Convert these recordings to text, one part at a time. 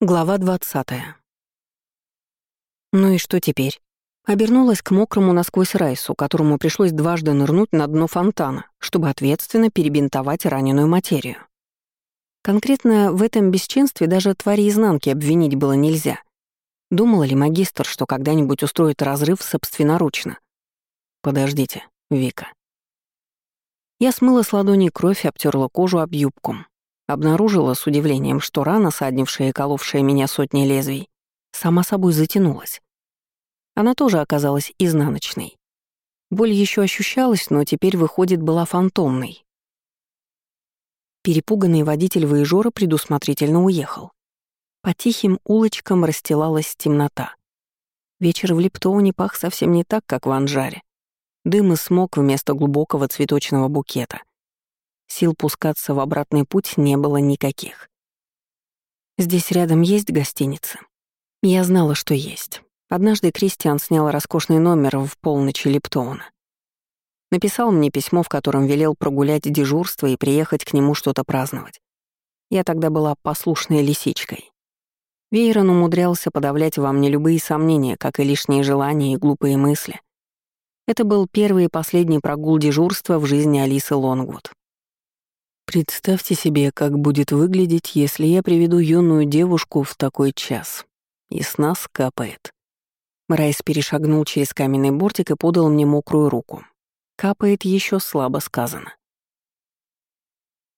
Глава 20. Ну и что теперь? Обернулась к мокрому насквозь Райсу, которому пришлось дважды нырнуть на дно фонтана, чтобы ответственно перебинтовать раненую материю. Конкретно в этом бесчинстве даже твари изнанки обвинить было нельзя. Думала ли магистр, что когда-нибудь устроит разрыв собственноручно? Подождите, Вика. Я смыла с ладони кровь и обтерла кожу об юбку, Обнаружила с удивлением, что рана, саднившая и коловшая меня сотни лезвий, сама собой затянулась. Она тоже оказалась изнаночной. Боль еще ощущалась, но теперь, выходит, была фантомной. Перепуганный водитель Воежора предусмотрительно уехал. По тихим улочкам расстилалась темнота. Вечер в Лептоуне пах совсем не так, как в Анжаре. Дым и смог вместо глубокого цветочного букета — Сил пускаться в обратный путь не было никаких. Здесь рядом есть гостиница? Я знала, что есть. Однажды Кристиан снял роскошный номер в полночи Лептоуна. Написал мне письмо, в котором велел прогулять дежурство и приехать к нему что-то праздновать. Я тогда была послушной лисичкой. Вейрон умудрялся подавлять во мне любые сомнения, как и лишние желания и глупые мысли. Это был первый и последний прогул дежурства в жизни Алисы Лонгвуд. Представьте себе, как будет выглядеть, если я приведу юную девушку в такой час. И с нас капает. Райс перешагнул через каменный бортик и подал мне мокрую руку. Капает еще слабо сказано.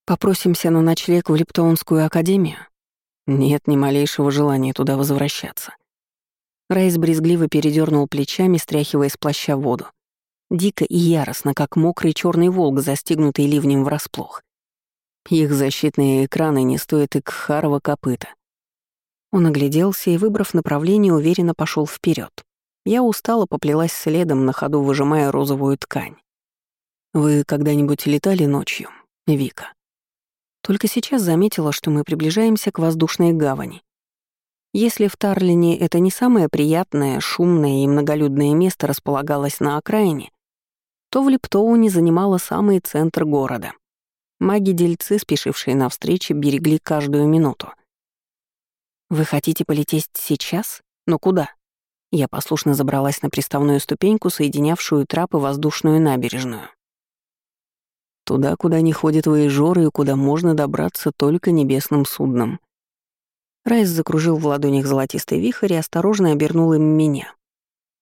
Попросимся на ночлег в Лептоунскую академию? Нет ни малейшего желания туда возвращаться. Райс брезгливо передернул плечами, стряхивая с плаща воду. Дико и яростно, как мокрый черный волк, застигнутый ливнем врасплох. Их защитные экраны не стоят и кхарова копыта. Он огляделся и, выбрав направление, уверенно пошел вперед. Я устало поплелась следом, на ходу выжимая розовую ткань. «Вы когда-нибудь летали ночью, Вика?» Только сейчас заметила, что мы приближаемся к воздушной гавани. Если в Тарлине это не самое приятное, шумное и многолюдное место располагалось на окраине, то в Лептоуне занимало самый центр города — Маги-дельцы, спешившие навстречу, берегли каждую минуту. «Вы хотите полететь сейчас? Но куда?» Я послушно забралась на приставную ступеньку, соединявшую трап и воздушную набережную. Туда, куда не ходят воежоры и куда можно добраться только небесным судном. Райс закружил в ладонях золотистый вихрь и осторожно обернул им меня.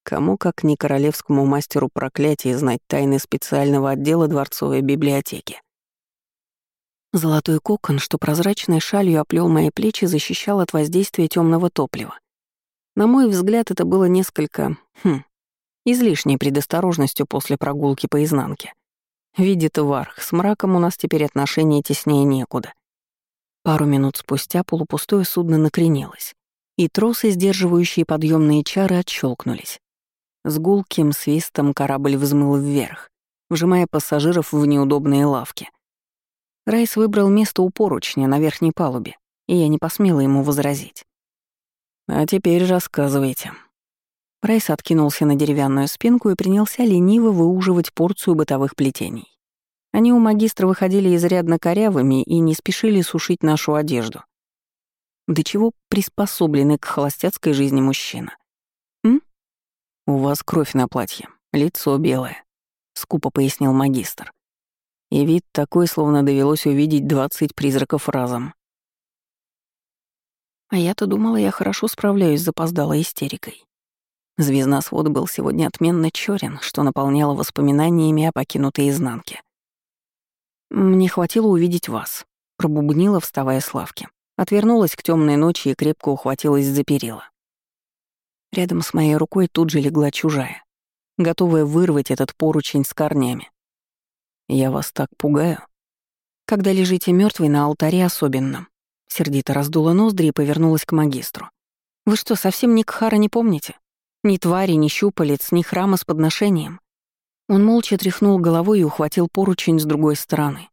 Кому, как не королевскому мастеру проклятия, знать тайны специального отдела дворцовой библиотеки. Золотой кокон, что прозрачной шалью оплел мои плечи, защищал от воздействия темного топлива. На мой взгляд, это было несколько, хм, излишней предосторожностью после прогулки по изнанке. Видит Варх, с мраком у нас теперь отношения теснее некуда. Пару минут спустя полупустое судно накренилось, и тросы, сдерживающие подъемные чары, отщелкнулись. С гулким свистом корабль взмыл вверх, вжимая пассажиров в неудобные лавки. Райс выбрал место у поручня на верхней палубе, и я не посмела ему возразить. «А теперь рассказывайте». Райс откинулся на деревянную спинку и принялся лениво выуживать порцию бытовых плетений. Они у магистра выходили изрядно корявыми и не спешили сушить нашу одежду. До чего приспособлены к холостяцкой жизни мужчина? М? «У вас кровь на платье, лицо белое», — скупо пояснил магистр. И вид такой, словно довелось увидеть двадцать призраков разом. А я-то думала, я хорошо справляюсь с запоздалой истерикой. Звездносвод был сегодня отменно чёрен, что наполняло воспоминаниями о покинутой изнанке. «Мне хватило увидеть вас», — пробубнила, вставая с лавки. Отвернулась к темной ночи и крепко ухватилась за перила. Рядом с моей рукой тут же легла чужая, готовая вырвать этот поручень с корнями. Я вас так пугаю. Когда лежите мертвый на алтаре особенно. Сердито раздула ноздри и повернулась к магистру. Вы что, совсем ни Кхара не помните? Ни твари, ни щупалец, ни храма с подношением. Он молча тряхнул головой и ухватил поручень с другой стороны.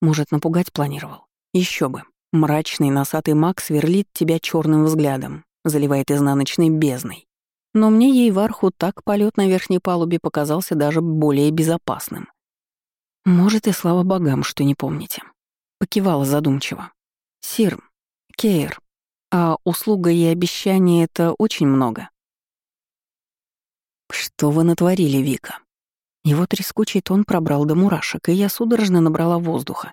Может, напугать планировал? Еще бы. Мрачный носатый маг сверлит тебя черным взглядом, заливает изнаночной бездной. Но мне ей варху так полет на верхней палубе показался даже более безопасным. «Может, и слава богам, что не помните». Покивала задумчиво. «Сир, Кейр, А услуга и обещание — это очень много. Что вы натворили, Вика? Его трескучий тон пробрал до мурашек, и я судорожно набрала воздуха.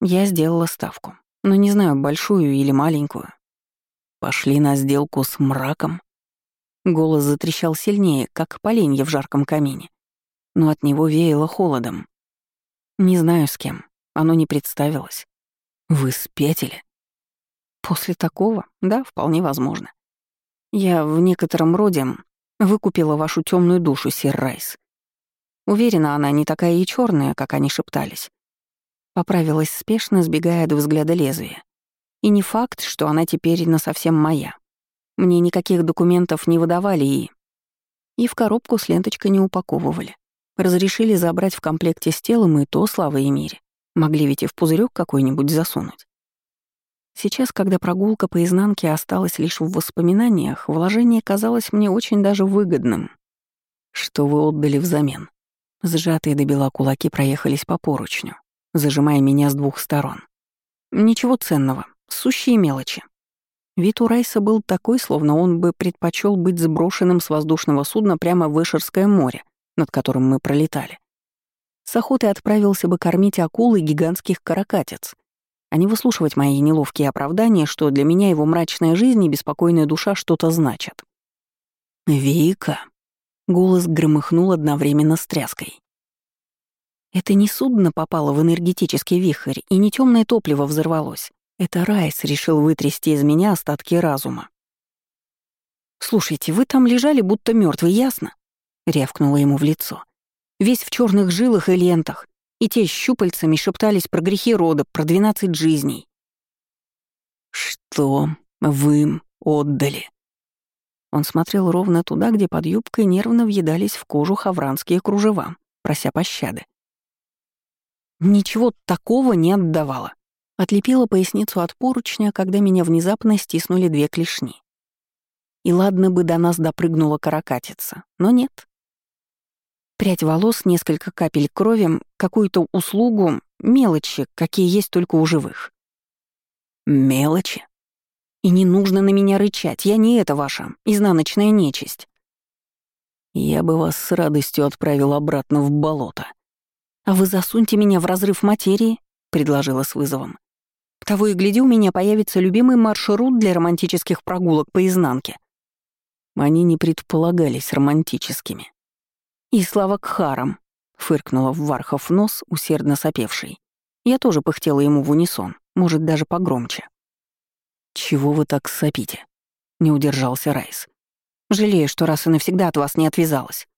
Я сделала ставку, но не знаю, большую или маленькую. Пошли на сделку с мраком. Голос затрещал сильнее, как поленье в жарком камине, но от него веяло холодом. Не знаю с кем, оно не представилось. Вы спятили? После такого, да, вполне возможно. Я в некотором роде выкупила вашу темную душу, сир Райс. Уверена, она не такая и черная, как они шептались. Поправилась спешно, сбегая от взгляда лезвия. И не факт, что она теперь насовсем моя. Мне никаких документов не выдавали и... И в коробку с ленточкой не упаковывали. Разрешили забрать в комплекте с телом и то, слава и мире. Могли ведь и в пузырек какой-нибудь засунуть. Сейчас, когда прогулка по изнанке осталась лишь в воспоминаниях, вложение казалось мне очень даже выгодным. Что вы отдали взамен? Сжатые до бела кулаки проехались по поручню, зажимая меня с двух сторон. Ничего ценного, сущие мелочи. Вид у Райса был такой, словно он бы предпочел быть сброшенным с воздушного судна прямо в Эшерское море, над которым мы пролетали. С охотой отправился бы кормить акулы гигантских каракатиц, а не выслушивать мои неловкие оправдания, что для меня его мрачная жизнь и беспокойная душа что-то значат. «Вика!» — голос громыхнул одновременно с тряской. Это не судно попало в энергетический вихрь, и не темное топливо взорвалось. Это Райс решил вытрясти из меня остатки разума. «Слушайте, вы там лежали, будто мертвый, ясно?» — рявкнула ему в лицо. «Весь в черных жилах и лентах и те щупальцами шептались про грехи рода, про двенадцать жизней. «Что вы отдали?» Он смотрел ровно туда, где под юбкой нервно въедались в кожу хавранские кружева, прося пощады. «Ничего такого не отдавала», — отлепила поясницу от поручня, когда меня внезапно стиснули две клешни. И ладно бы до нас допрыгнула каракатица, но нет. Прядь волос, несколько капель крови, какую-то услугу, мелочи, какие есть только у живых. Мелочи? И не нужно на меня рычать, я не это ваша, изнаночная нечисть. Я бы вас с радостью отправил обратно в болото. А вы засуньте меня в разрыв материи, предложила с вызовом. Того и гляди, у меня появится любимый маршрут для романтических прогулок по изнанке. Они не предполагались романтическими. «И слава Кхарам!» — фыркнула в Вархов нос, усердно сопевший. Я тоже пыхтела ему в унисон, может, даже погромче. «Чего вы так сопите?» — не удержался Райс. «Жалею, что раз и навсегда от вас не отвязалась.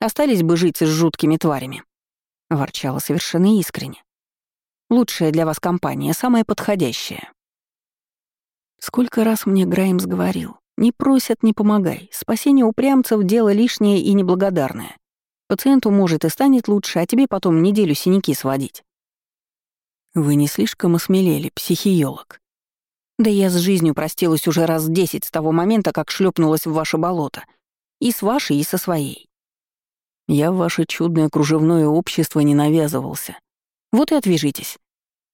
Остались бы жить с жуткими тварями». Ворчала совершенно искренне. «Лучшая для вас компания, самая подходящая». Сколько раз мне Граймс говорил, не просят, не помогай. Спасение упрямцев — дело лишнее и неблагодарное. Пациенту, может, и станет лучше, а тебе потом неделю синяки сводить. Вы не слишком осмелели, психиолог. Да я с жизнью простилась уже раз десять с того момента, как шлепнулась в ваше болото. И с вашей, и со своей. Я в ваше чудное кружевное общество не навязывался. Вот и отвяжитесь.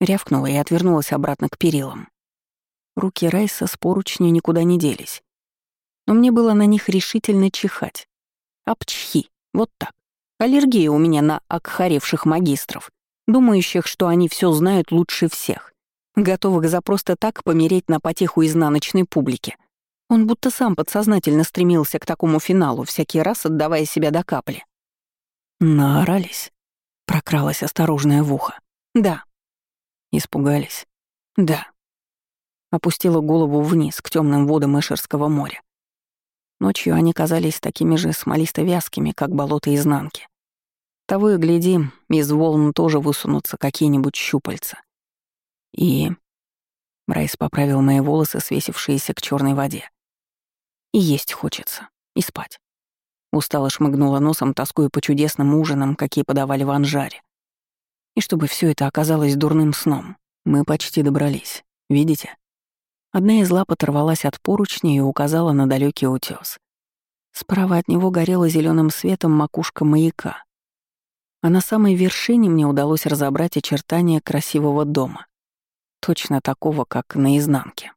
Рявкнула и отвернулась обратно к перилам. Руки Райса с поручня никуда не делись. Но мне было на них решительно чихать. Апчхи, вот так. Аллергия у меня на окхаревших магистров, думающих, что они все знают лучше всех, готовых за просто так помереть на потеху изнаночной публики. Он будто сам подсознательно стремился к такому финалу, всякий раз отдавая себя до капли. «Наорались?» — прокралась осторожное в ухо. «Да». Испугались? «Да». Опустила голову вниз, к темным водам Эшерского моря. Ночью они казались такими же смолисто-вязкими, как болото изнанки. Того и гляди, из волн тоже высунутся какие-нибудь щупальца. И... Райс поправил мои волосы, свесившиеся к черной воде. И есть хочется. И спать. Устало шмыгнула носом, тоскуя по чудесным ужинам, какие подавали в Анжаре. И чтобы все это оказалось дурным сном. Мы почти добрались. Видите? Одна из лап оторвалась от поручня и указала на далекий утес. Справа от него горела зеленым светом макушка маяка, а на самой вершине мне удалось разобрать очертания красивого дома, точно такого, как на изнанке.